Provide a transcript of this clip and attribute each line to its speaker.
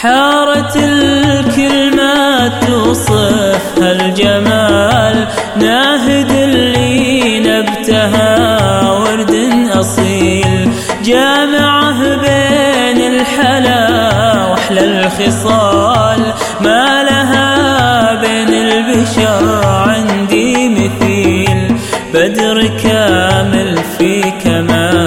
Speaker 1: حارت الكلمات توصف هالجمال ناهد اللي نبتها ورد أصيل. جامعه بين الحلا وأحلى الخصال. ما لها بين البشر عندي مثيل. بدر كامل في كمال.